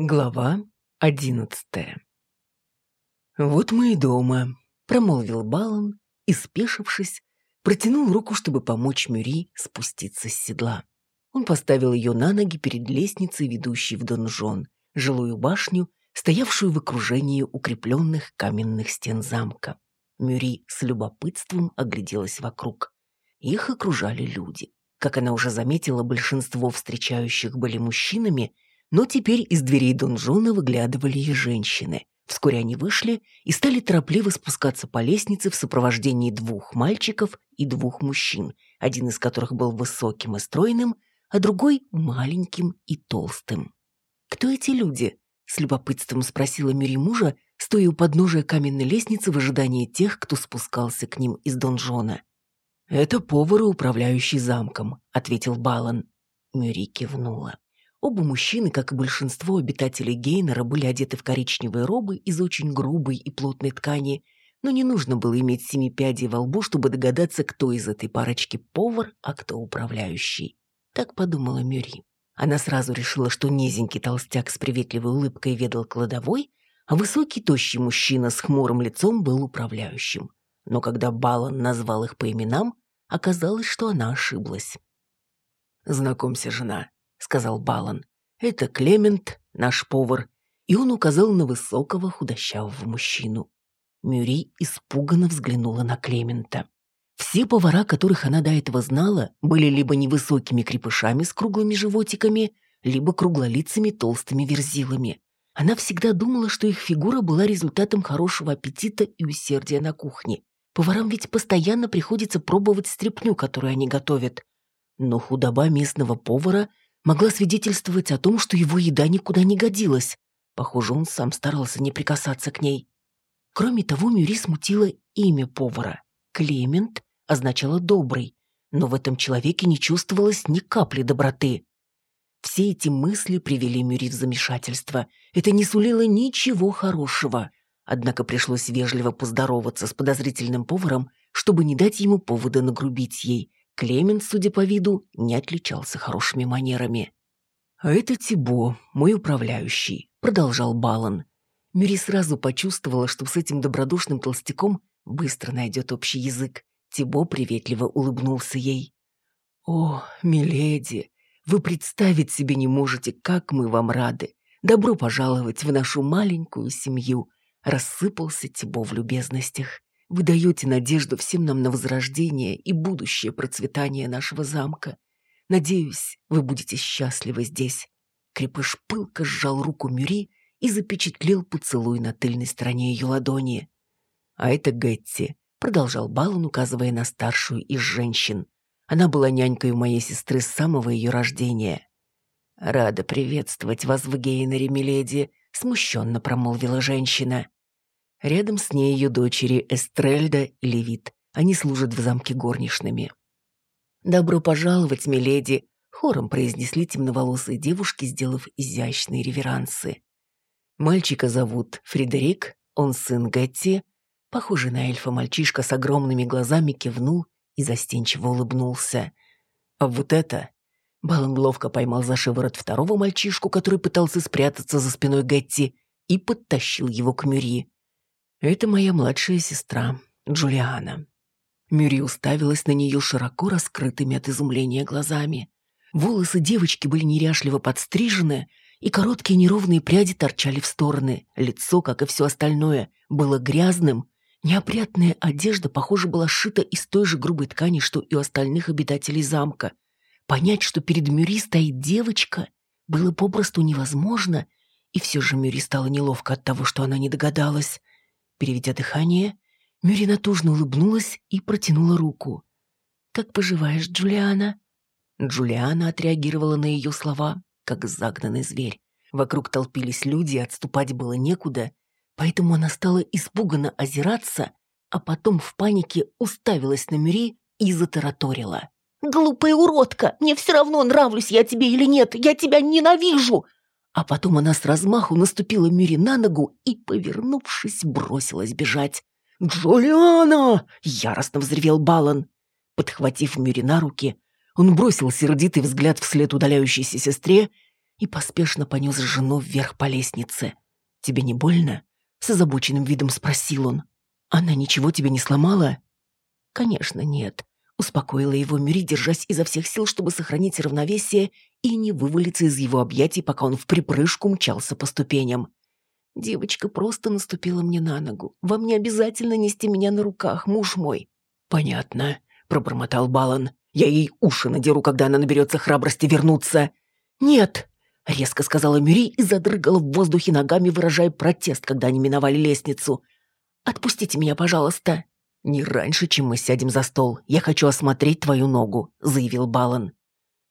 Глава одиннадцатая «Вот мы и дома», — промолвил Балан и, спешившись, протянул руку, чтобы помочь Мюри спуститься с седла. Он поставил ее на ноги перед лестницей, ведущей в донжон, жилую башню, стоявшую в окружении укрепленных каменных стен замка. Мюри с любопытством огляделась вокруг. Их окружали люди. Как она уже заметила, большинство встречающих были мужчинами — но теперь из дверей донжона выглядывали и женщины. Вскоре они вышли и стали торопливо спускаться по лестнице в сопровождении двух мальчиков и двух мужчин, один из которых был высоким и стройным, а другой — маленьким и толстым. «Кто эти люди?» — с любопытством спросила Мюри мужа, стоя у подножия каменной лестницы в ожидании тех, кто спускался к ним из донжона. «Это повар, управляющий замком», — ответил Балан. Мюри кивнула. Оба мужчины, как и большинство обитателей Гейнера, были одеты в коричневые робы из очень грубой и плотной ткани, но не нужно было иметь семи пядей во лбу, чтобы догадаться, кто из этой парочки повар, а кто управляющий. Так подумала Мюри. Она сразу решила, что низенький толстяк с приветливой улыбкой ведал кладовой, а высокий тощий мужчина с хмурым лицом был управляющим. Но когда Балан назвал их по именам, оказалось, что она ошиблась. «Знакомься, жена», — сказал Балан. «Это Клемент, наш повар». И он указал на высокого худощавого мужчину. Мюри испуганно взглянула на Клемента. Все повара, которых она до этого знала, были либо невысокими крепышами с круглыми животиками, либо круглолицами толстыми верзилами. Она всегда думала, что их фигура была результатом хорошего аппетита и усердия на кухне. Поварам ведь постоянно приходится пробовать стряпню, которую они готовят. Но худоба местного повара могла свидетельствовать о том, что его еда никуда не годилась. Похоже, он сам старался не прикасаться к ней. Кроме того, Мюри смутило имя повара. Клемент означало «добрый», но в этом человеке не чувствовалось ни капли доброты. Все эти мысли привели Мюри в замешательство. Это не сулило ничего хорошего. Однако пришлось вежливо поздороваться с подозрительным поваром, чтобы не дать ему повода нагрубить ей, Клемент, судя по виду, не отличался хорошими манерами. «А это Тибо, мой управляющий», — продолжал Балан. Мюри сразу почувствовала, что с этим добродушным толстяком быстро найдет общий язык. Тибо приветливо улыбнулся ей. «О, миледи, вы представить себе не можете, как мы вам рады. Добро пожаловать в нашу маленькую семью», — рассыпался Тибо в любезностях. Вы даете надежду всем нам на возрождение и будущее процветание нашего замка. Надеюсь, вы будете счастливы здесь». Крепыш пылко сжал руку Мюри и запечатлел поцелуй на тыльной стороне ее ладони. «А это Гетти», — продолжал Балан, указывая на старшую из женщин. «Она была нянькой у моей сестры с самого ее рождения». «Рада приветствовать вас в Гейнере, миледи», — смущенно промолвила женщина. Рядом с ней ее дочери Эстрельда и Левит. Они служат в замке горничными. «Добро пожаловать, миледи!» — хором произнесли темноволосые девушки, сделав изящные реверансы. Мальчика зовут Фредерик, он сын Гетти. Похожий на эльфа мальчишка с огромными глазами кивнул и застенчиво улыбнулся. А вот это... Балан ловко поймал за шиворот второго мальчишку, который пытался спрятаться за спиной Гетти, и подтащил его к Мюри. Это моя младшая сестра, Джулиана. Мюри уставилась на нее широко раскрытыми от изумления глазами. Волосы девочки были неряшливо подстрижены, и короткие неровные пряди торчали в стороны. Лицо, как и все остальное, было грязным. Неопрятная одежда, похоже, была сшита из той же грубой ткани, что и у остальных обитателей замка. Понять, что перед Мюри стоит девочка, было попросту невозможно, и все же Мюри стало неловко от того, что она не догадалась. Переведя дыхание, Мюри натужно улыбнулась и протянула руку. «Как поживаешь, Джулиана?» Джулиана отреагировала на ее слова, как загнанный зверь. Вокруг толпились люди, отступать было некуда, поэтому она стала испуганно озираться, а потом в панике уставилась на Мюри и затараторила. «Глупая уродка! Мне все равно, нравлюсь я тебе или нет! Я тебя ненавижу! А потом она с размаху наступила Мюри на ногу и, повернувшись, бросилась бежать. «Джулиана!» — яростно взревел Балан. Подхватив Мюри на руки, он бросил сердитый взгляд вслед удаляющейся сестре и поспешно понес жену вверх по лестнице. «Тебе не больно?» — с озабоченным видом спросил он. «Она ничего тебе не сломала?» «Конечно, нет», — успокоила его Мюри, держась изо всех сил, чтобы сохранить равновесие и не вывалиться из его объятий, пока он в припрыжку мчался по ступеням. Девочка просто наступила мне на ногу. Вам не обязательно нести меня на руках, муж мой. Понятно, пробормотал Балан. Я ей уши надеру, когда она наберется храбрости вернуться. Нет, резко сказала Мюри и задрыгала в воздухе ногами, выражая протест, когда они миновали лестницу. Отпустите меня, пожалуйста. Не раньше, чем мы сядем за стол. Я хочу осмотреть твою ногу, заявил Балан.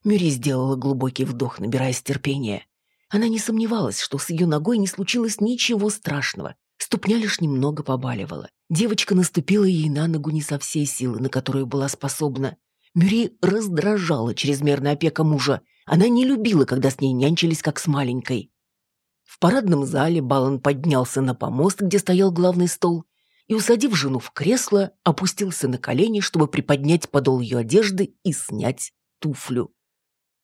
Мюри сделала глубокий вдох, набираясь терпения. Она не сомневалась, что с ее ногой не случилось ничего страшного. Ступня лишь немного побаливала. Девочка наступила ей на ногу не со всей силы, на которую была способна. Мюри раздражала чрезмерная опека мужа. Она не любила, когда с ней нянчились, как с маленькой. В парадном зале Балан поднялся на помост, где стоял главный стол, и, усадив жену в кресло, опустился на колени, чтобы приподнять подол ее одежды и снять туфлю.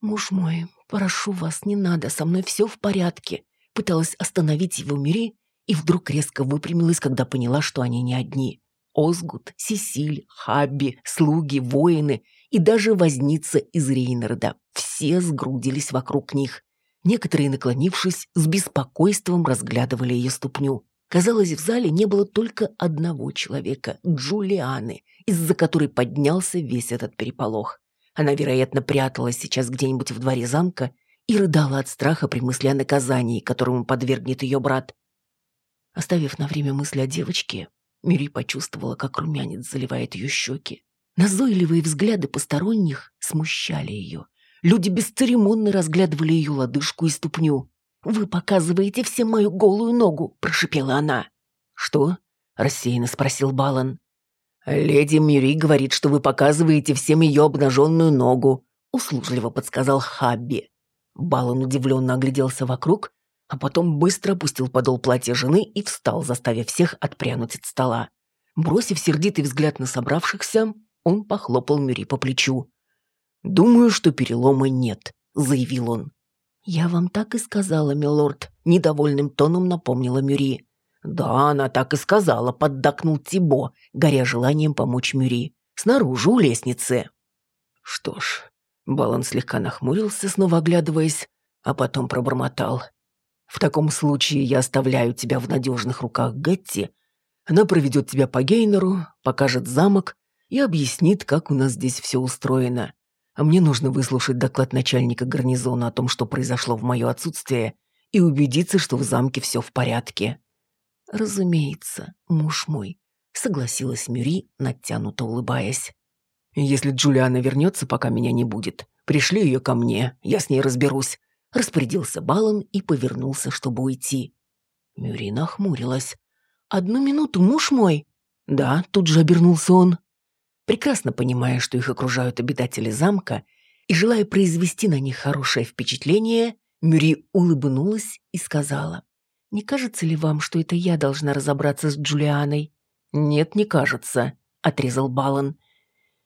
«Муж мой, прошу вас, не надо, со мной все в порядке», пыталась остановить его Мири и вдруг резко выпрямилась, когда поняла, что они не одни. Озгут, Сесиль, Хабби, слуги, воины и даже возница из Рейнарда. Все сгрудились вокруг них. Некоторые, наклонившись, с беспокойством разглядывали ее ступню. Казалось, в зале не было только одного человека – Джулианы, из-за которой поднялся весь этот переполох. Она, вероятно, пряталась сейчас где-нибудь в дворе замка и рыдала от страха при мысли о наказании, которому подвергнет ее брат. Оставив на время мысли о девочке, Мири почувствовала, как румянец заливает ее щеки. Назойливые взгляды посторонних смущали ее. Люди бесцеремонно разглядывали ее лодыжку и ступню. «Вы показываете всем мою голую ногу», — прошипела она. «Что?» — рассеянно спросил Балан. «Леди Мюри говорит, что вы показываете всем ее обнаженную ногу», услужливо подсказал Хабби. Балан удивленно огляделся вокруг, а потом быстро опустил подол платья жены и встал, заставив всех отпрянуть от стола. Бросив сердитый взгляд на собравшихся, он похлопал Мюри по плечу. «Думаю, что перелома нет», — заявил он. «Я вам так и сказала, милорд», — недовольным тоном напомнила Мюри. «Да, она так и сказала», — поддакнул Тибо, горя желанием помочь Мюри. «Снаружи, у лестницы». Что ж, Балан слегка нахмурился, снова оглядываясь, а потом пробормотал. «В таком случае я оставляю тебя в надежных руках Гетти. Она проведет тебя по Гейнеру, покажет замок и объяснит, как у нас здесь все устроено. А мне нужно выслушать доклад начальника гарнизона о том, что произошло в мое отсутствие, и убедиться, что в замке все в порядке». «Разумеется, муж мой», — согласилась Мюри, натянуто улыбаясь. «Если Джулиана вернется, пока меня не будет, пришли ее ко мне, я с ней разберусь», — распорядился Балан и повернулся, чтобы уйти. Мюри нахмурилась. «Одну минуту, муж мой!» «Да», — тут же обернулся он. Прекрасно понимая, что их окружают обитатели замка, и желая произвести на них хорошее впечатление, Мюри улыбнулась и сказала. Не кажется ли вам, что это я должна разобраться с Джулианой?» «Нет, не кажется», — отрезал Балан.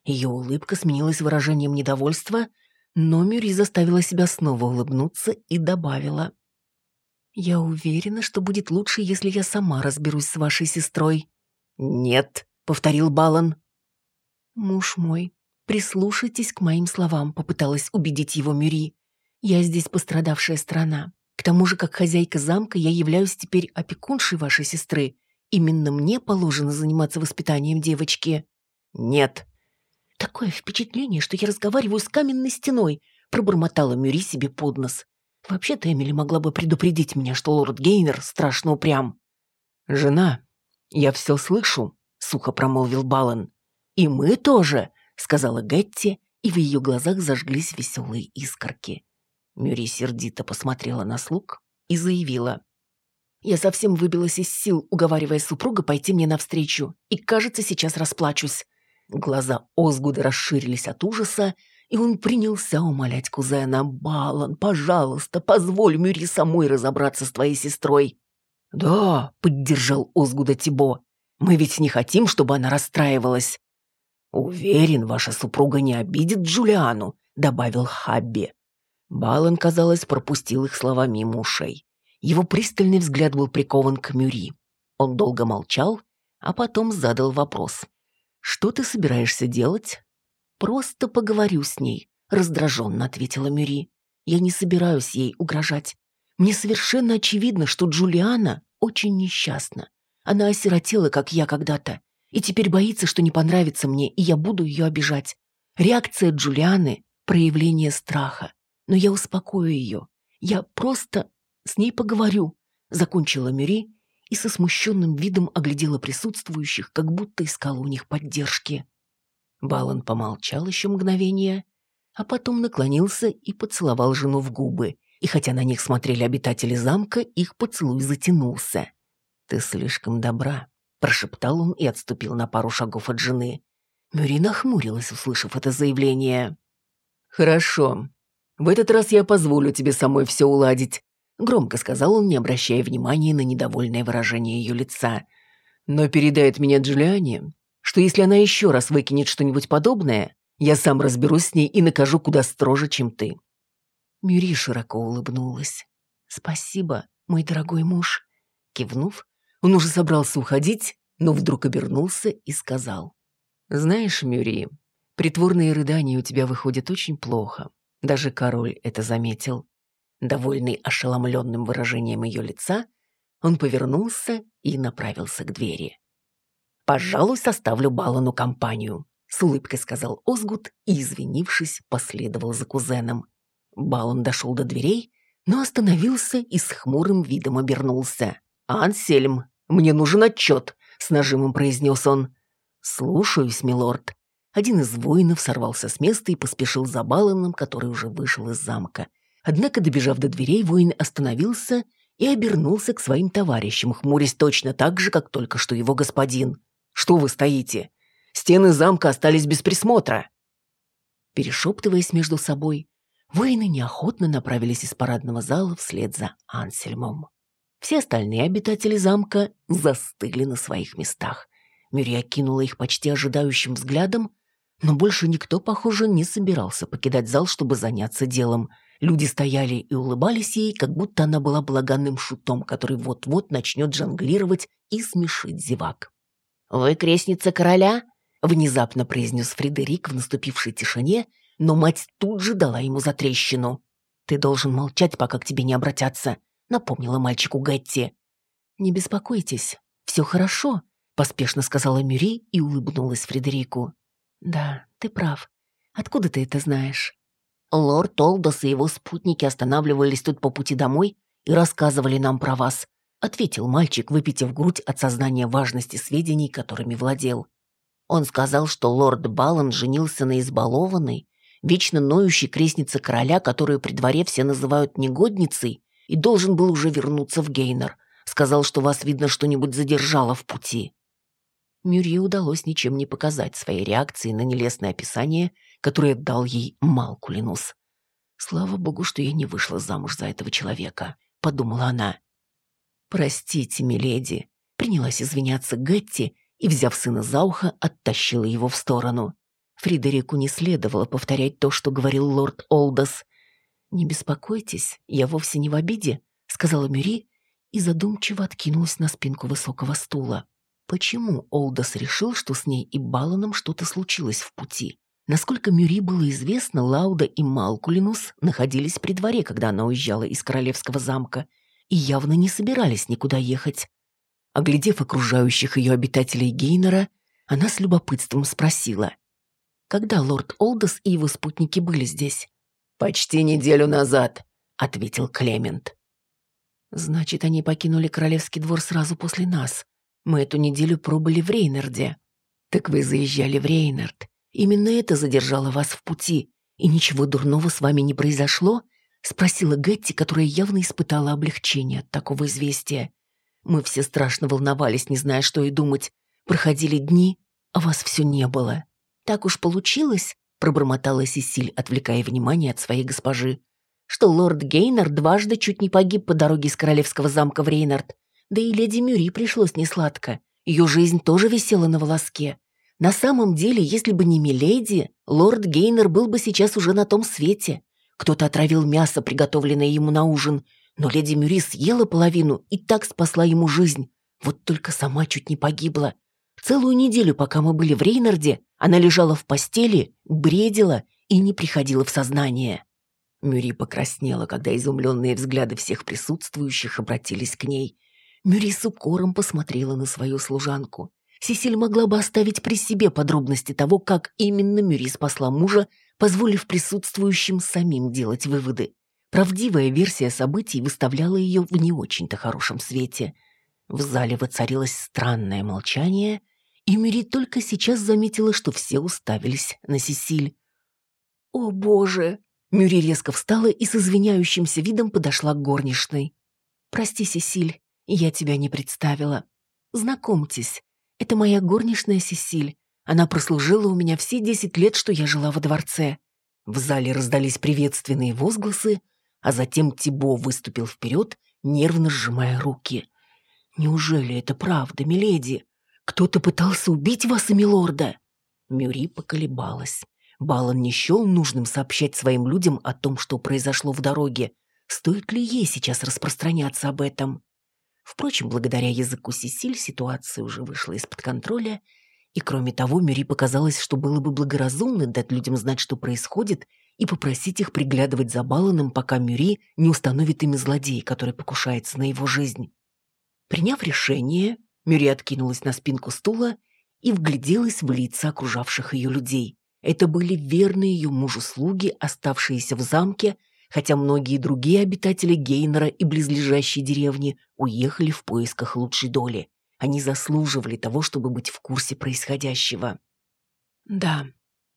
Ее улыбка сменилась выражением недовольства, но Мюри заставила себя снова улыбнуться и добавила. «Я уверена, что будет лучше, если я сама разберусь с вашей сестрой». «Нет», — повторил Балан. «Муж мой, прислушайтесь к моим словам», — попыталась убедить его Мюри. «Я здесь пострадавшая страна. К тому же, как хозяйка замка, я являюсь теперь опекуншей вашей сестры. Именно мне положено заниматься воспитанием девочки». «Нет». «Такое впечатление, что я разговариваю с каменной стеной», пробормотала Мюри себе под нос. «Вообще-то Эмили могла бы предупредить меня, что лорд Гейнер страшно упрям». «Жена, я все слышу», — сухо промолвил Балан. «И мы тоже», — сказала Гетти, и в ее глазах зажглись веселые искорки. Мюри сердито посмотрела на слуг и заявила. «Я совсем выбилась из сил, уговаривая супруга пойти мне навстречу, и, кажется, сейчас расплачусь». Глаза Озгуда расширились от ужаса, и он принялся умолять кузена «Балан, пожалуйста, позволь Мюри самой разобраться с твоей сестрой». «Да», — поддержал Озгуда Тибо, — «мы ведь не хотим, чтобы она расстраивалась». «Уверен, ваша супруга не обидит Джулиану», — добавил Хабби. Балан, казалось, пропустил их слова мимо ушей. Его пристальный взгляд был прикован к Мюри. Он долго молчал, а потом задал вопрос. «Что ты собираешься делать?» «Просто поговорю с ней», — раздраженно ответила Мюри. «Я не собираюсь ей угрожать. Мне совершенно очевидно, что Джулиана очень несчастна. Она осиротела, как я когда-то, и теперь боится, что не понравится мне, и я буду ее обижать. Реакция Джулианы — проявление страха. Но я успокою ее. Я просто с ней поговорю», — закончила Мюри и со смущенным видом оглядела присутствующих, как будто искала у них поддержки. Балан помолчал еще мгновение, а потом наклонился и поцеловал жену в губы, и хотя на них смотрели обитатели замка, их поцелуй затянулся. «Ты слишком добра», — прошептал он и отступил на пару шагов от жены. Мюри нахмурилась, услышав это заявление. «Хорошо. В этот раз я позволю тебе самой все уладить», — громко сказал он, не обращая внимания на недовольное выражение ее лица. «Но передает меня Джулиане, что если она еще раз выкинет что-нибудь подобное, я сам разберусь с ней и накажу куда строже, чем ты». Мюри широко улыбнулась. «Спасибо, мой дорогой муж». Кивнув, он уже собрался уходить, но вдруг обернулся и сказал. «Знаешь, Мюри, притворные рыдания у тебя выходят очень плохо. Даже король это заметил». Довольный ошеломленным выражением ее лица, он повернулся и направился к двери. «Пожалуй, составлю Балану компанию», — с улыбкой сказал Озгут и, извинившись, последовал за кузеном. Балан дошел до дверей, но остановился и с хмурым видом обернулся. «Ансельм, мне нужен отчет», — с нажимом произнес он. «Слушаюсь, милорд». Один из воинов сорвался с места и поспешил за Баланом, который уже вышел из замка. Однако, добежав до дверей, воин остановился и обернулся к своим товарищам, хмурясь точно так же, как только что его господин. Что вы стоите? Стены замка остались без присмотра. Перешептываясь между собой, воины неохотно направились из парадного зала вслед за Ансельмом. Все остальные обитатели замка застыли на своих местах. Мюрия кинула их почти ожидающим взглядом, но больше никто, похоже, не собирался покидать зал, чтобы заняться делом. Люди стояли и улыбались ей, как будто она была благанным шутом, который вот-вот начнет жонглировать и смешить зевак. «Вы крестница короля?» — внезапно произнес Фредерик в наступившей тишине, но мать тут же дала ему затрещину. «Ты должен молчать, пока к тебе не обратятся», — напомнила мальчику Гетти. «Не беспокойтесь, все хорошо», — поспешно сказала Мюри и улыбнулась Фредерику. «Да, ты прав. Откуда ты это знаешь?» «Лорд Олдос и его спутники останавливались тут по пути домой и рассказывали нам про вас», — ответил мальчик, выпитив грудь от сознания важности сведений, которыми владел. Он сказал, что лорд Балан женился на избалованной, вечно ноющей крестнице короля, которую при дворе все называют негодницей, и должен был уже вернуться в Гейнер. Сказал, что вас, видно, что-нибудь задержало в пути. Мюрье удалось ничем не показать своей реакции на нелестное описание, которое дал ей Малкулинус. «Слава богу, что я не вышла замуж за этого человека», — подумала она. «Простите, миледи», — принялась извиняться Гетти и, взяв сына за ухо, оттащила его в сторону. Фридерику не следовало повторять то, что говорил лорд Олдос. «Не беспокойтесь, я вовсе не в обиде», — сказала Мюри и задумчиво откинулась на спинку высокого стула. Почему Олдос решил, что с ней и Баланом что-то случилось в пути? Насколько Мюри было известно, Лауда и Малкулинус находились при дворе, когда она уезжала из королевского замка, и явно не собирались никуда ехать. Оглядев окружающих ее обитателей Гейнера, она с любопытством спросила, когда лорд Олдос и его спутники были здесь. «Почти неделю назад», — ответил Клемент. «Значит, они покинули королевский двор сразу после нас. Мы эту неделю пробыли в Рейнарде». «Так вы заезжали в Рейнард. Именно это задержало вас в пути. И ничего дурного с вами не произошло?» — спросила Гетти, которая явно испытала облегчение от такого известия. «Мы все страшно волновались, не зная, что и думать. Проходили дни, а вас все не было». «Так уж получилось», — пробормотала Сесиль, отвлекая внимание от своей госпожи, «что лорд Гейнер дважды чуть не погиб по дороге из королевского замка в Рейнард. Да и леди Мюри пришлось несладко. Ее жизнь тоже висела на волоске. На самом деле, если бы не Миледи, лорд Гейнер был бы сейчас уже на том свете. Кто-то отравил мясо, приготовленное ему на ужин, но леди Мюри съела половину и так спасла ему жизнь. Вот только сама чуть не погибла. Целую неделю, пока мы были в Рейнарде, она лежала в постели, бредила и не приходила в сознание. Мюри покраснела, когда изумленные взгляды всех присутствующих обратились к ней. Мюри с укором посмотрела на свою служанку. Сесиль могла бы оставить при себе подробности того, как именно Мюри спасла мужа, позволив присутствующим самим делать выводы. Правдивая версия событий выставляла ее в не очень-то хорошем свете. В зале воцарилось странное молчание, и Мюри только сейчас заметила, что все уставились на Сесиль. «О, боже!» Мюри резко встала и с извиняющимся видом подошла к горничной. «Прости, Сесиль, я тебя не представила. Знакомьтесь, это моя горничная Сесиль. Она прослужила у меня все десять лет, что я жила во дворце». В зале раздались приветственные возгласы, а затем Тибо выступил вперед, нервно сжимая руки. «Неужели это правда, миледи? Кто-то пытался убить вас и милорда?» Мюри поколебалась. Балан не счел нужным сообщать своим людям о том, что произошло в дороге. Стоит ли ей сейчас распространяться об этом? Впрочем, благодаря языку Сесиль ситуация уже вышла из-под контроля, и кроме того, Мюри показалось, что было бы благоразумно дать людям знать, что происходит, и попросить их приглядывать за Баланом, пока Мюри не установит ими злодея, который покушается на его жизнь. Приняв решение, Мюри откинулась на спинку стула и вгляделась в лица окружавших ее людей. Это были верные ее мужу слуги, оставшиеся в замке, хотя многие другие обитатели Гейнера и близлежащей деревни уехали в поисках лучшей доли. Они заслуживали того, чтобы быть в курсе происходящего. «Да,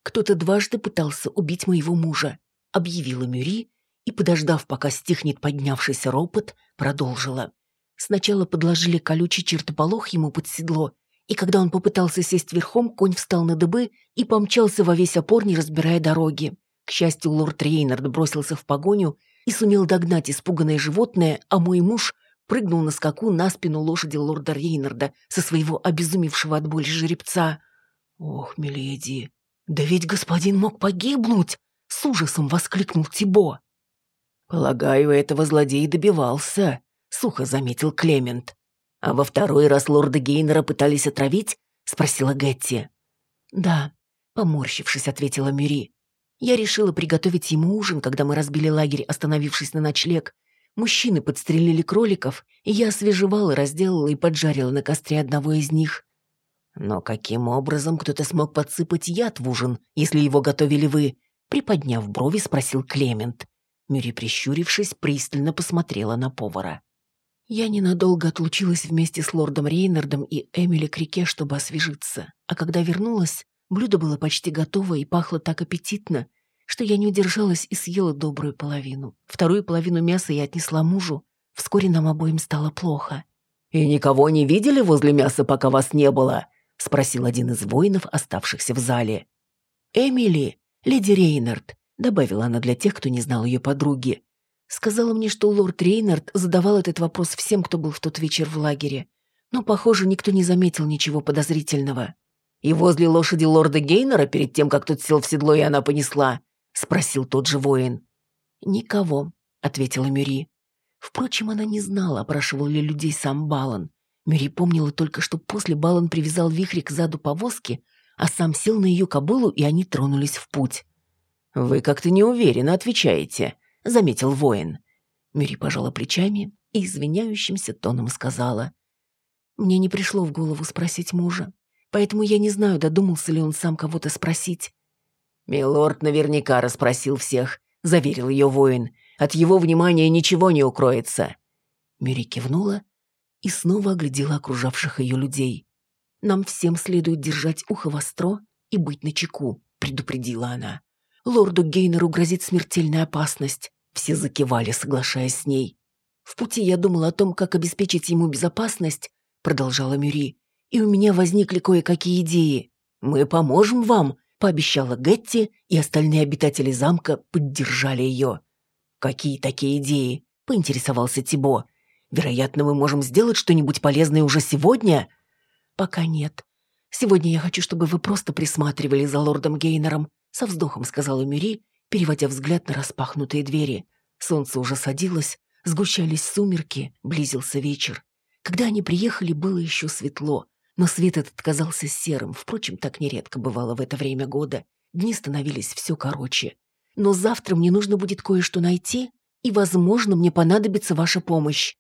кто-то дважды пытался убить моего мужа», — объявила Мюри и, подождав, пока стихнет поднявшийся ропот, продолжила. Сначала подложили колючий чертополох ему под седло, и когда он попытался сесть верхом, конь встал на дыбы и помчался во весь опор, не разбирая дороги. К счастью, лорд Рейнард бросился в погоню и сумел догнать испуганное животное, а мой муж прыгнул на скаку на спину лошади лорда Рейнарда со своего обезумевшего от боли жеребца. «Ох, миледи, да ведь господин мог погибнуть!» — с ужасом воскликнул Тибо. «Полагаю, этого злодей добивался», — сухо заметил Клемент. «А во второй раз лорда Гейнера пытались отравить?» — спросила Гетти. «Да», — поморщившись, ответила Мюри. «Я решила приготовить ему ужин, когда мы разбили лагерь, остановившись на ночлег. Мужчины подстрелили кроликов, и я освежевала, разделала и поджарила на костре одного из них». «Но каким образом кто-то смог подсыпать яд в ужин, если его готовили вы?» Приподняв брови, спросил Клемент. Мюри, прищурившись, пристально посмотрела на повара. Я ненадолго отлучилась вместе с лордом Рейнардом и Эмили к реке, чтобы освежиться. А когда вернулась, блюдо было почти готово и пахло так аппетитно, что я не удержалась и съела добрую половину. Вторую половину мяса я отнесла мужу. Вскоре нам обоим стало плохо. «И никого не видели возле мяса, пока вас не было?» — спросил один из воинов, оставшихся в зале. «Эмили, леди Рейнард», — добавила она для тех, кто не знал ее подруги. Сказала мне, что лорд Рейнард задавал этот вопрос всем, кто был в тот вечер в лагере. Но, похоже, никто не заметил ничего подозрительного. «И возле лошади лорда Гейнера, перед тем, как тот сел в седло и она понесла?» — спросил тот же воин. «Никого», — ответила Мюри. Впрочем, она не знала, опрашивал ли людей сам Балан. Мюри помнила только, что после Балан привязал вихрь к заду повозки, а сам сел на ее кобылу, и они тронулись в путь. «Вы как-то неуверенно отвечаете», — заметил воин. Мюри пожала плечами и извиняющимся тоном сказала. «Мне не пришло в голову спросить мужа, поэтому я не знаю, додумался ли он сам кого-то спросить». «Милорд наверняка расспросил всех», — заверил ее воин. «От его внимания ничего не укроется». Мюри кивнула и снова оглядела окружавших ее людей. «Нам всем следует держать ухо востро и быть начеку», — предупредила она. Лорду Гейнеру грозит смертельная опасность. Все закивали, соглашаясь с ней. В пути я думала о том, как обеспечить ему безопасность, продолжала Мюри, и у меня возникли кое-какие идеи. Мы поможем вам, пообещала Гетти, и остальные обитатели замка поддержали ее. Какие такие идеи? поинтересовался Тибо. Вероятно, мы можем сделать что-нибудь полезное уже сегодня? Пока нет. Сегодня я хочу, чтобы вы просто присматривали за лордом Гейнером, со вздохом сказала Мюри переводя взгляд на распахнутые двери. Солнце уже садилось, сгущались сумерки, близился вечер. Когда они приехали, было еще светло, но свет этот казался серым, впрочем, так нередко бывало в это время года. Дни становились все короче. Но завтра мне нужно будет кое-что найти, и, возможно, мне понадобится ваша помощь.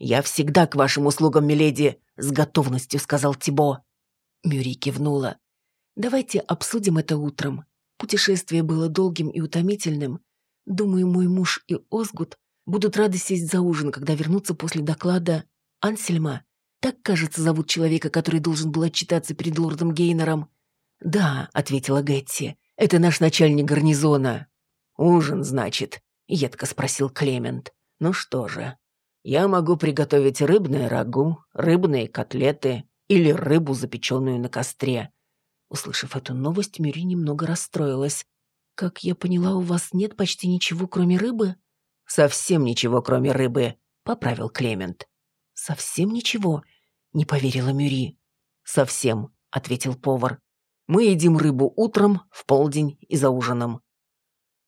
«Я всегда к вашим услугам, миледи», — с готовностью сказал Тибо. Мюри кивнула. «Давайте обсудим это утром. Путешествие было долгим и утомительным. Думаю, мой муж и Озгут будут рады сесть за ужин, когда вернутся после доклада Ансельма. Так, кажется, зовут человека, который должен был отчитаться перед лордом Гейнером. «Да», — ответила Гетти, — «это наш начальник гарнизона». «Ужин, значит?» — едко спросил Клемент. «Ну что же, я могу приготовить рыбное рагу, рыбные котлеты или рыбу, запеченную на костре». Услышав эту новость, Мюри немного расстроилась. «Как я поняла, у вас нет почти ничего, кроме рыбы?» «Совсем ничего, кроме рыбы», — поправил Клемент. «Совсем ничего?» — не поверила Мюри. «Совсем», — ответил повар. «Мы едим рыбу утром, в полдень и за ужином».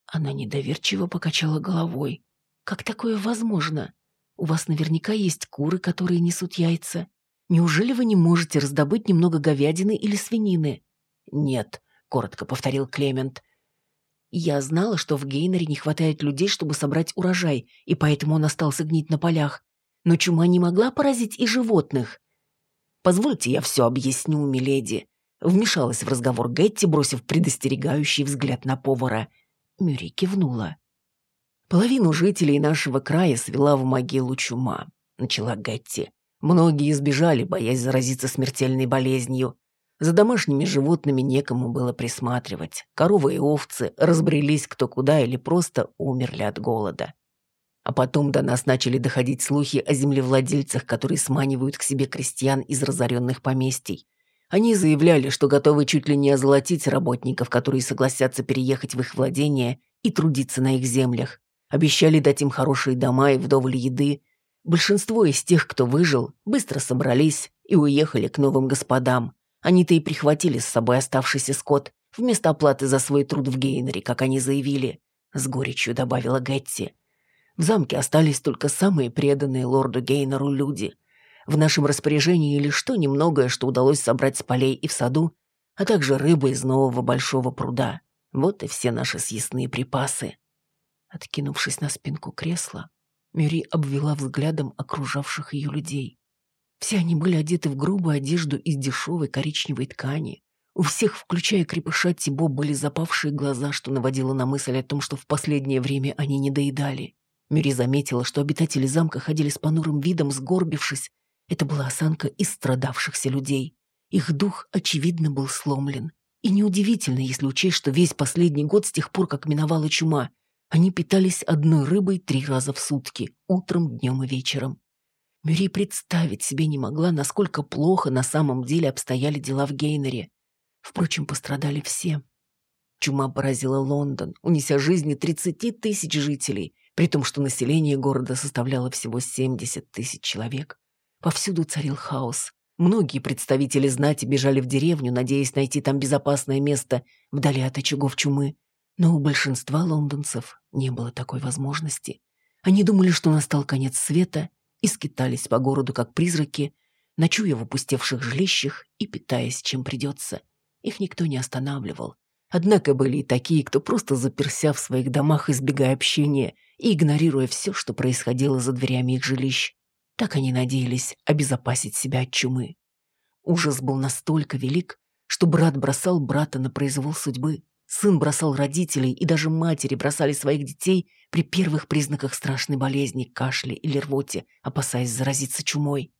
Она недоверчиво покачала головой. «Как такое возможно? У вас наверняка есть куры, которые несут яйца. Неужели вы не можете раздобыть немного говядины или свинины?» «Нет», — коротко повторил Клемент. «Я знала, что в Гейнере не хватает людей, чтобы собрать урожай, и поэтому он остался гнить на полях. Но чума не могла поразить и животных». «Позвольте, я все объясню, миледи», — вмешалась в разговор Гетти, бросив предостерегающий взгляд на повара. Мюри кивнула. «Половину жителей нашего края свела в могилу чума», — начала Гетти. «Многие избежали, боясь заразиться смертельной болезнью. За домашними животными некому было присматривать. Коровы и овцы разбрелись кто куда или просто умерли от голода. А потом до нас начали доходить слухи о землевладельцах, которые сманивают к себе крестьян из разоренных поместий. Они заявляли, что готовы чуть ли не озолотить работников, которые согласятся переехать в их владения и трудиться на их землях. Обещали дать им хорошие дома и вдоволь еды. Большинство из тех, кто выжил, быстро собрались и уехали к новым господам. Они-то и прихватили с собой оставшийся скот вместо оплаты за свой труд в Гейнере, как они заявили. С горечью добавила Гетти. В замке остались только самые преданные лорду Гейнеру люди. В нашем распоряжении лишь то немногое, что удалось собрать с полей и в саду, а также рыба из нового большого пруда. Вот и все наши съестные припасы. Откинувшись на спинку кресла, Мюри обвела взглядом окружавших ее людей. Все они были одеты в грубую одежду из дешевой коричневой ткани. У всех, включая крепыша Тибо, были запавшие глаза, что наводило на мысль о том, что в последнее время они не доедали. Мюри заметила, что обитатели замка ходили с понурым видом, сгорбившись. Это была осанка истрадавшихся людей. Их дух, очевидно, был сломлен. И неудивительно, если учесть, что весь последний год с тех пор, как миновала чума, они питались одной рыбой три раза в сутки, утром, днем и вечером. Мюри представить себе не могла, насколько плохо на самом деле обстояли дела в Гейнере. Впрочем, пострадали все. Чума поразила Лондон, унеся жизни 30 тысяч жителей, при том, что население города составляло всего 70 тысяч человек. Повсюду царил хаос. Многие представители знати бежали в деревню, надеясь найти там безопасное место вдали от очагов чумы. Но у большинства лондонцев не было такой возможности. Они думали, что настал конец света, и скитались по городу как призраки, ночуя в опустевших жилищах и питаясь чем придется. Их никто не останавливал. Однако были и такие, кто просто заперся в своих домах, избегая общения и игнорируя все, что происходило за дверями их жилищ. Так они надеялись обезопасить себя от чумы. Ужас был настолько велик, что брат бросал брата на произвол судьбы, Сын бросал родителей, и даже матери бросали своих детей при первых признаках страшной болезни, кашле или рвоте, опасаясь заразиться чумой.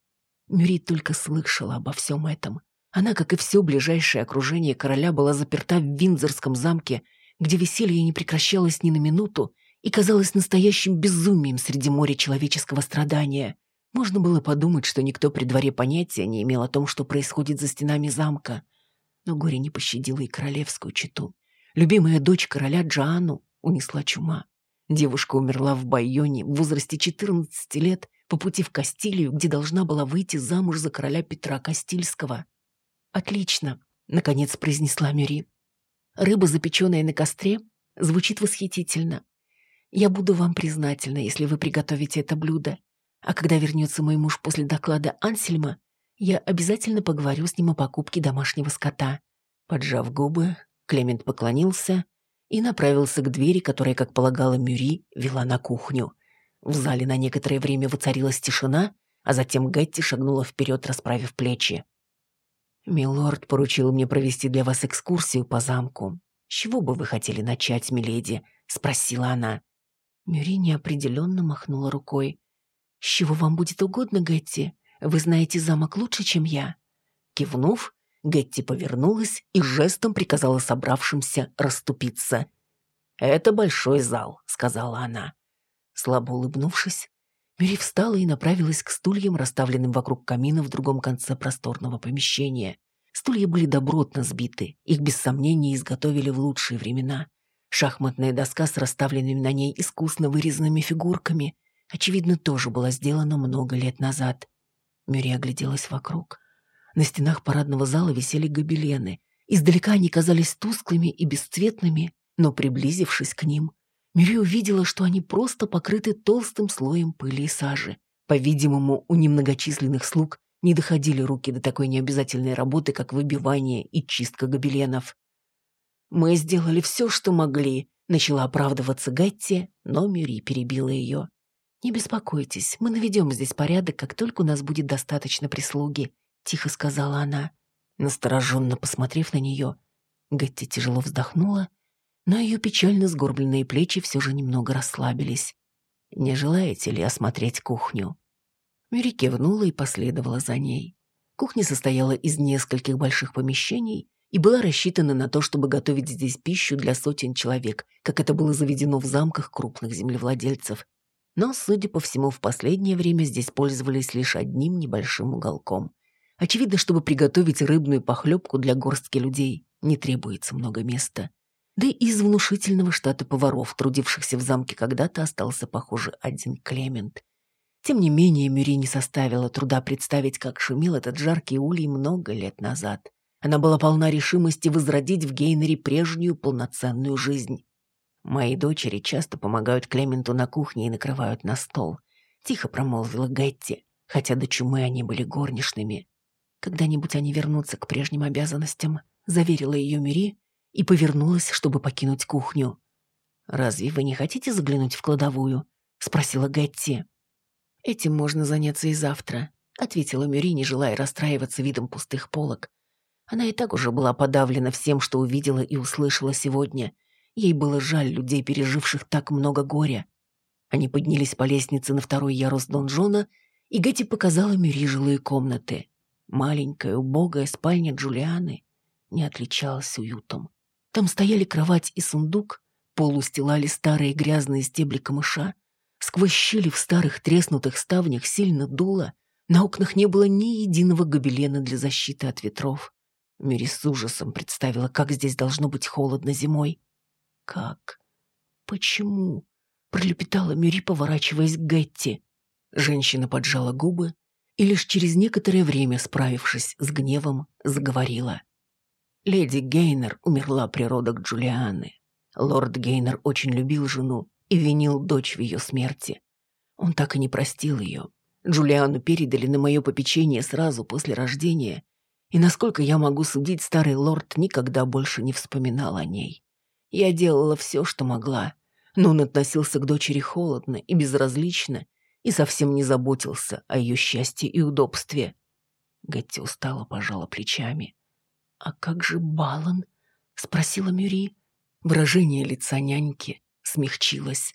Мюри только слышала обо всем этом. Она, как и все ближайшее окружение короля, была заперта в Виндзорском замке, где веселье не прекращалось ни на минуту и казалось настоящим безумием среди моря человеческого страдания. Можно было подумать, что никто при дворе понятия не имел о том, что происходит за стенами замка. Но горе не пощадило и королевскую чету. Любимая дочь короля Джоанну унесла чума. Девушка умерла в Байоне в возрасте 14 лет по пути в Кастилию, где должна была выйти замуж за короля Петра Кастильского. «Отлично», — наконец произнесла Мюри. «Рыба, запеченная на костре, Звучит восхитительно. Я буду вам признательна, если вы приготовите это блюдо. А когда вернется мой муж после доклада Ансельма, я обязательно поговорю с ним о покупке домашнего скота». Поджав губы, Клемент поклонился и направился к двери, которая, как полагала Мюри, вела на кухню. В зале на некоторое время воцарилась тишина, а затем Гетти шагнула вперед, расправив плечи. «Милорд поручил мне провести для вас экскурсию по замку. С чего бы вы хотели начать, миледи?» — спросила она. Мюри неопределенно махнула рукой. «С чего вам будет угодно, Гетти? Вы знаете замок лучше, чем я». Кивнув, Гетти повернулась и жестом приказала собравшимся расступиться. «Это большой зал», — сказала она. Слабо улыбнувшись, Мюри встала и направилась к стульям, расставленным вокруг камина в другом конце просторного помещения. Стулья были добротно сбиты, их без сомнения изготовили в лучшие времена. Шахматная доска с расставленными на ней искусно вырезанными фигурками, очевидно, тоже была сделана много лет назад. Мюри огляделась вокруг. На стенах парадного зала висели гобелены. Издалека они казались тусклыми и бесцветными, но, приблизившись к ним, Мюри увидела, что они просто покрыты толстым слоем пыли и сажи. По-видимому, у немногочисленных слуг не доходили руки до такой необязательной работы, как выбивание и чистка гобеленов. «Мы сделали все, что могли», — начала оправдываться Гетти, но Мюри перебила ее. «Не беспокойтесь, мы наведем здесь порядок, как только у нас будет достаточно прислуги», — тихо сказала она. Настороженно посмотрев на нее, Гетти тяжело вздохнула но ее печально сгорбленные плечи все же немного расслабились. «Не желаете ли осмотреть кухню?» Мюри кивнула и последовала за ней. Кухня состояла из нескольких больших помещений и была рассчитана на то, чтобы готовить здесь пищу для сотен человек, как это было заведено в замках крупных землевладельцев. Но, судя по всему, в последнее время здесь пользовались лишь одним небольшим уголком. Очевидно, чтобы приготовить рыбную похлебку для горстки людей, не требуется много места. Да и из внушительного штата поваров, трудившихся в замке когда-то, остался, похоже, один Клемент. Тем не менее, Мюри не составила труда представить, как шумел этот жаркий улей много лет назад. Она была полна решимости возродить в Гейнере прежнюю полноценную жизнь. «Мои дочери часто помогают Клементу на кухне и накрывают на стол», — тихо промолвила Гетти, хотя до чумы они были горничными. «Когда-нибудь они вернутся к прежним обязанностям», — заверила ее Мюри, и повернулась, чтобы покинуть кухню. «Разве вы не хотите заглянуть в кладовую?» — спросила Гетти. «Этим можно заняться и завтра», — ответила Мюри, не желая расстраиваться видом пустых полок. Она и так уже была подавлена всем, что увидела и услышала сегодня. Ей было жаль людей, переживших так много горя. Они поднялись по лестнице на второй ярус донжона, и Гетти показала Мюри жилые комнаты. Маленькая, убогая спальня Джулианы не отличалась уютом. Там стояли кровать и сундук, пол устилали старые грязные стебли камыша. Сквозь щели в старых треснутых ставнях сильно дуло, на окнах не было ни единого гобелена для защиты от ветров. Мири с ужасом представила, как здесь должно быть холодно зимой. «Как? Почему?» — пролепетала Мюри, поворачиваясь к Гетти. Женщина поджала губы и лишь через некоторое время, справившись с гневом, заговорила. Леди Гейнер умерла при родах Джулианы. Лорд Гейнер очень любил жену и винил дочь в ее смерти. Он так и не простил ее. Джулиану передали на мое попечение сразу после рождения, и, насколько я могу судить, старый лорд никогда больше не вспоминал о ней. Я делала все, что могла, но он относился к дочери холодно и безразлично и совсем не заботился о ее счастье и удобстве. Гетти устало пожала плечами. «А как же Балан?» — спросила Мюри. Выражение лица няньки смягчилось.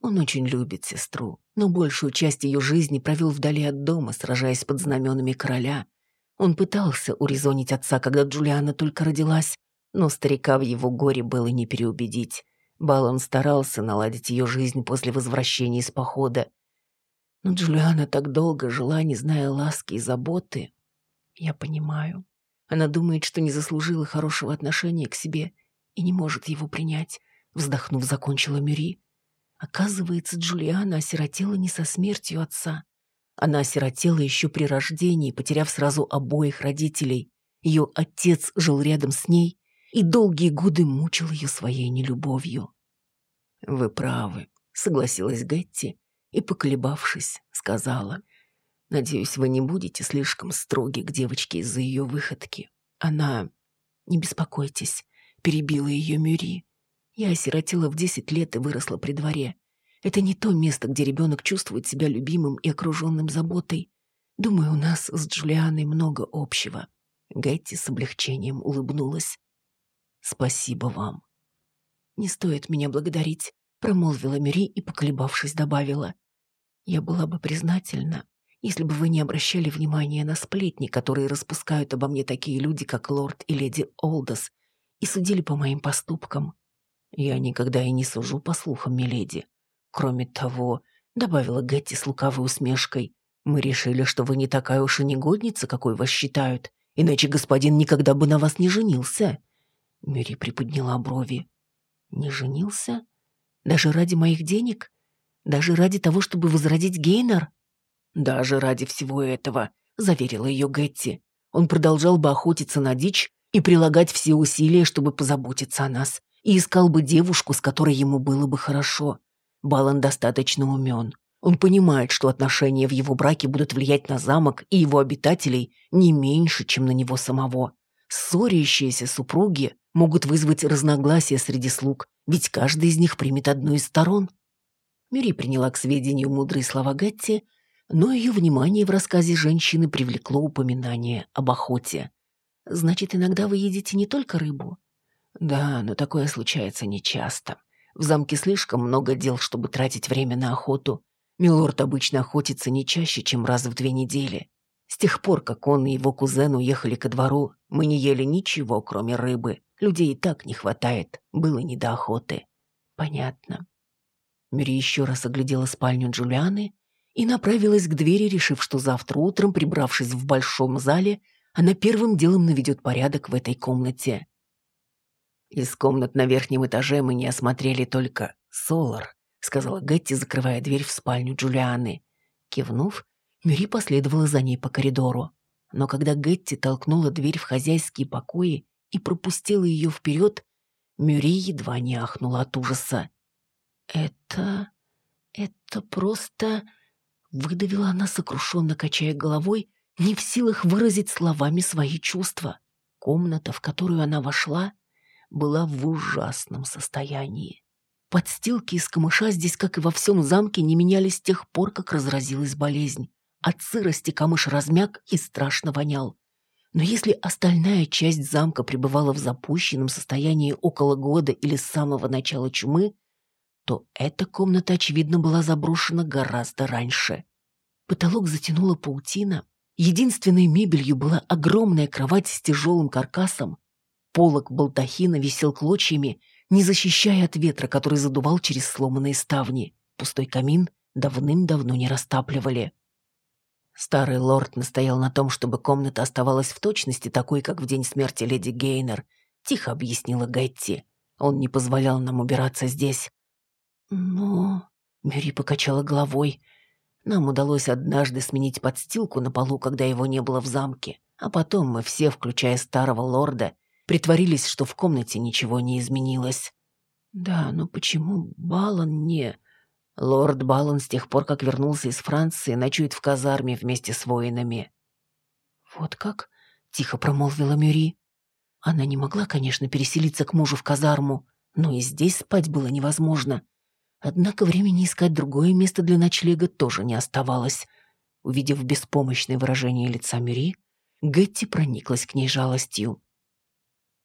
Он очень любит сестру, но большую часть ее жизни провел вдали от дома, сражаясь под знаменами короля. Он пытался урезонить отца, когда Джулиана только родилась, но старика в его горе было не переубедить. Балан старался наладить ее жизнь после возвращения из похода. Но Джулиана так долго жила, не зная ласки и заботы. Я понимаю. Она думает, что не заслужила хорошего отношения к себе и не может его принять. Вздохнув, закончила Мюри. Оказывается, Джулиана осиротела не со смертью отца. Она осиротела еще при рождении, потеряв сразу обоих родителей. Ее отец жил рядом с ней, и долгие годы мучил ее своей нелюбовью. «Вы правы», — согласилась Гетти и, поколебавшись, сказала. «Надеюсь, вы не будете слишком строги к девочке из-за ее выходки. Она...» «Не беспокойтесь», — перебила ее Мюри. «Я осиротела в десять лет и выросла при дворе. Это не то место, где ребенок чувствует себя любимым и окруженным заботой. Думаю, у нас с Джулианой много общего». Гетти с облегчением улыбнулась. «Спасибо вам». «Не стоит меня благодарить», — промолвила Мюри и, поколебавшись, добавила. «Я была бы признательна, если бы вы не обращали внимания на сплетни, которые распускают обо мне такие люди, как лорд и леди Олдос, и судили по моим поступкам. Я никогда и не сужу по слухам, миледи. Кроме того, — добавила Гетти с лукавой усмешкой, — мы решили, что вы не такая уж и негодница, какой вас считают, иначе господин никогда бы на вас не женился. Мюри приподняла брови. Не женился? Даже ради моих денег? Даже ради того, чтобы возродить Гейнер? Даже ради всего этого, заверила ее Гетти. Он продолжал бы охотиться на дичь и прилагать все усилия, чтобы позаботиться о нас, и искал бы девушку, с которой ему было бы хорошо. Балан достаточно умен. Он понимает, что отношения в его браке будут влиять на замок и его обитателей не меньше, чем на него самого. Ссорящиеся супруги могут вызвать разногласия среди слуг, ведь каждый из них примет одну из сторон. Мюри приняла к сведению мудрые слова Гетти, но ее внимание в рассказе женщины привлекло упоминание об охоте. «Значит, иногда вы едите не только рыбу?» «Да, но такое случается нечасто. В замке слишком много дел, чтобы тратить время на охоту. Милорд обычно охотится не чаще, чем раз в две недели. С тех пор, как он и его кузен уехали ко двору, мы не ели ничего, кроме рыбы. Людей и так не хватает, было не до охоты. Понятно. Мюри еще раз оглядела спальню Джулианы и направилась к двери, решив, что завтра утром, прибравшись в большом зале, она первым делом наведет порядок в этой комнате. «Из комнат на верхнем этаже мы не осмотрели только Солар», сказала Гетти, закрывая дверь в спальню Джулианы. Кивнув, Мюри последовала за ней по коридору. Но когда Гетти толкнула дверь в хозяйские покои и пропустила ее вперед, Мюри едва не ахнула от ужаса. «Это... это просто...» Выдавила она, сокрушенно качая головой, не в силах выразить словами свои чувства. Комната, в которую она вошла, была в ужасном состоянии. Подстилки из камыша здесь, как и во всем замке, не менялись с тех пор, как разразилась болезнь. От сырости камыш размяк и страшно вонял. Но если остальная часть замка пребывала в запущенном состоянии около года или с самого начала чумы, то эта комната, очевидно, была заброшена гораздо раньше. Потолок затянула паутина. Единственной мебелью была огромная кровать с тяжелым каркасом. Полок балдахина висел клочьями, не защищая от ветра, который задувал через сломанные ставни. Пустой камин давным-давно не растапливали. Старый лорд настоял на том, чтобы комната оставалась в точности такой, как в день смерти леди Гейнер, тихо объяснила Гетти. Он не позволял нам убираться здесь. Но... Мюри покачала головой. Нам удалось однажды сменить подстилку на полу, когда его не было в замке. А потом мы все, включая старого лорда, притворились, что в комнате ничего не изменилось. Да, но почему Балан не... Лорд Баллон с тех пор, как вернулся из Франции, ночует в казарме вместе с воинами. «Вот как?» — тихо промолвила Мюри. Она не могла, конечно, переселиться к мужу в казарму, но и здесь спать было невозможно. Однако времени искать другое место для ночлега тоже не оставалось. Увидев беспомощное выражение лица Мюри, Гетти прониклась к ней жалостью.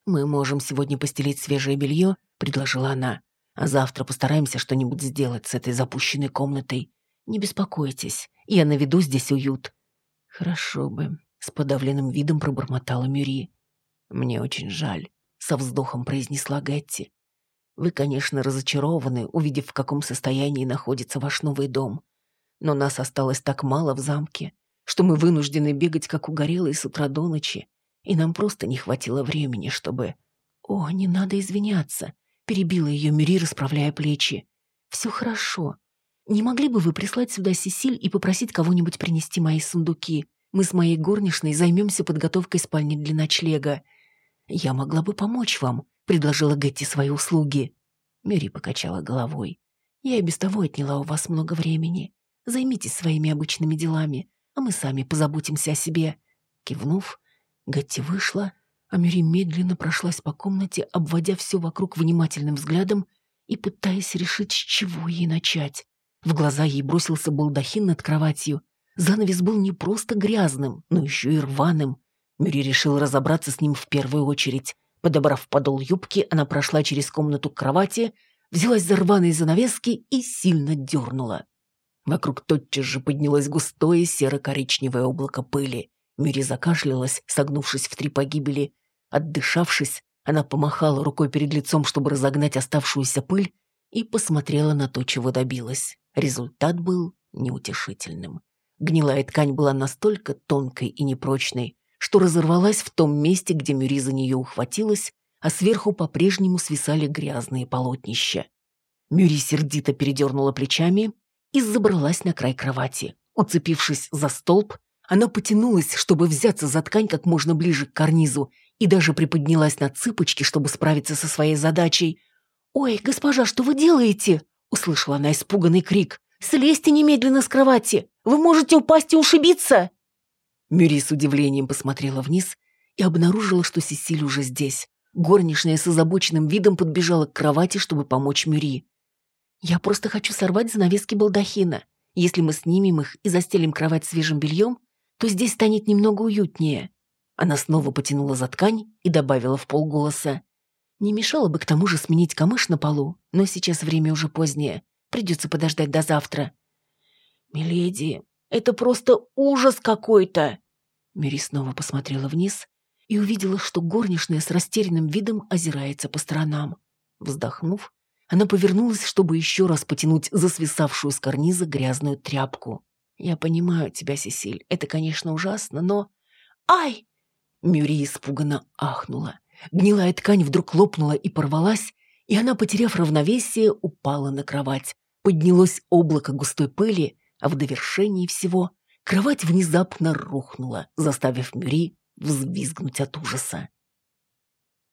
«Мы можем сегодня постелить свежее белье», — предложила она. А завтра постараемся что-нибудь сделать с этой запущенной комнатой. Не беспокойтесь, я наведу здесь уют». «Хорошо бы», — с подавленным видом пробормотала Мюри. «Мне очень жаль», — со вздохом произнесла Гетти. «Вы, конечно, разочарованы, увидев, в каком состоянии находится ваш новый дом. Но нас осталось так мало в замке, что мы вынуждены бегать, как угорелые с утра до ночи, и нам просто не хватило времени, чтобы...» «О, не надо извиняться», Перебила ее Мюри, расправляя плечи. «Все хорошо. Не могли бы вы прислать сюда Сесиль и попросить кого-нибудь принести мои сундуки? Мы с моей горничной займемся подготовкой спальни для ночлега. «Я могла бы помочь вам», — предложила Гетти свои услуги. Мюри покачала головой. «Я и без того отняла у вас много времени. Займитесь своими обычными делами, а мы сами позаботимся о себе». Кивнув, Гетти вышла, а Мюри медленно прошлась по комнате, обводя все вокруг внимательным взглядом и пытаясь решить, с чего ей начать. В глаза ей бросился балдахин над кроватью. Занавес был не просто грязным, но еще и рваным. Мюри решил разобраться с ним в первую очередь. Подобрав подол юбки, она прошла через комнату к кровати, взялась за рваные занавески и сильно дернула. Вокруг тотчас же поднялось густое серо-коричневое облако пыли. Мюри закашлялась, согнувшись в три погибели. Отдышавшись, она помахала рукой перед лицом, чтобы разогнать оставшуюся пыль, и посмотрела на то, чего добилась. Результат был неутешительным. Гнилая ткань была настолько тонкой и непрочной, что разорвалась в том месте, где Мюри за нее ухватилась, а сверху по-прежнему свисали грязные полотнища. Мюри сердито передернула плечами и забралась на край кровати. Уцепившись за столб, она потянулась, чтобы взяться за ткань как можно ближе к карнизу, и даже приподнялась на цыпочки, чтобы справиться со своей задачей. «Ой, госпожа, что вы делаете?» — услышала она испуганный крик. «Слезьте немедленно с кровати! Вы можете упасть и ушибиться!» Мюри с удивлением посмотрела вниз и обнаружила, что Сесиль уже здесь. Горничная с озабоченным видом подбежала к кровати, чтобы помочь Мюри. «Я просто хочу сорвать занавески балдахина. Если мы снимем их и застелим кровать свежим бельем, то здесь станет немного уютнее». Она снова потянула за ткань и добавила в полголоса. «Не мешало бы к тому же сменить камыш на полу, но сейчас время уже позднее. Придется подождать до завтра». «Миледи, это просто ужас какой-то!» Мири снова посмотрела вниз и увидела, что горничная с растерянным видом озирается по сторонам. Вздохнув, она повернулась, чтобы еще раз потянуть за свисавшую с карниза грязную тряпку. «Я понимаю тебя, Сесиль, это, конечно, ужасно, но...» «Ай!» Мюри испуганно ахнула. Гнилая ткань вдруг лопнула и порвалась, и она, потеряв равновесие, упала на кровать. Поднялось облако густой пыли, а в довершении всего кровать внезапно рухнула, заставив Мюри взвизгнуть от ужаса.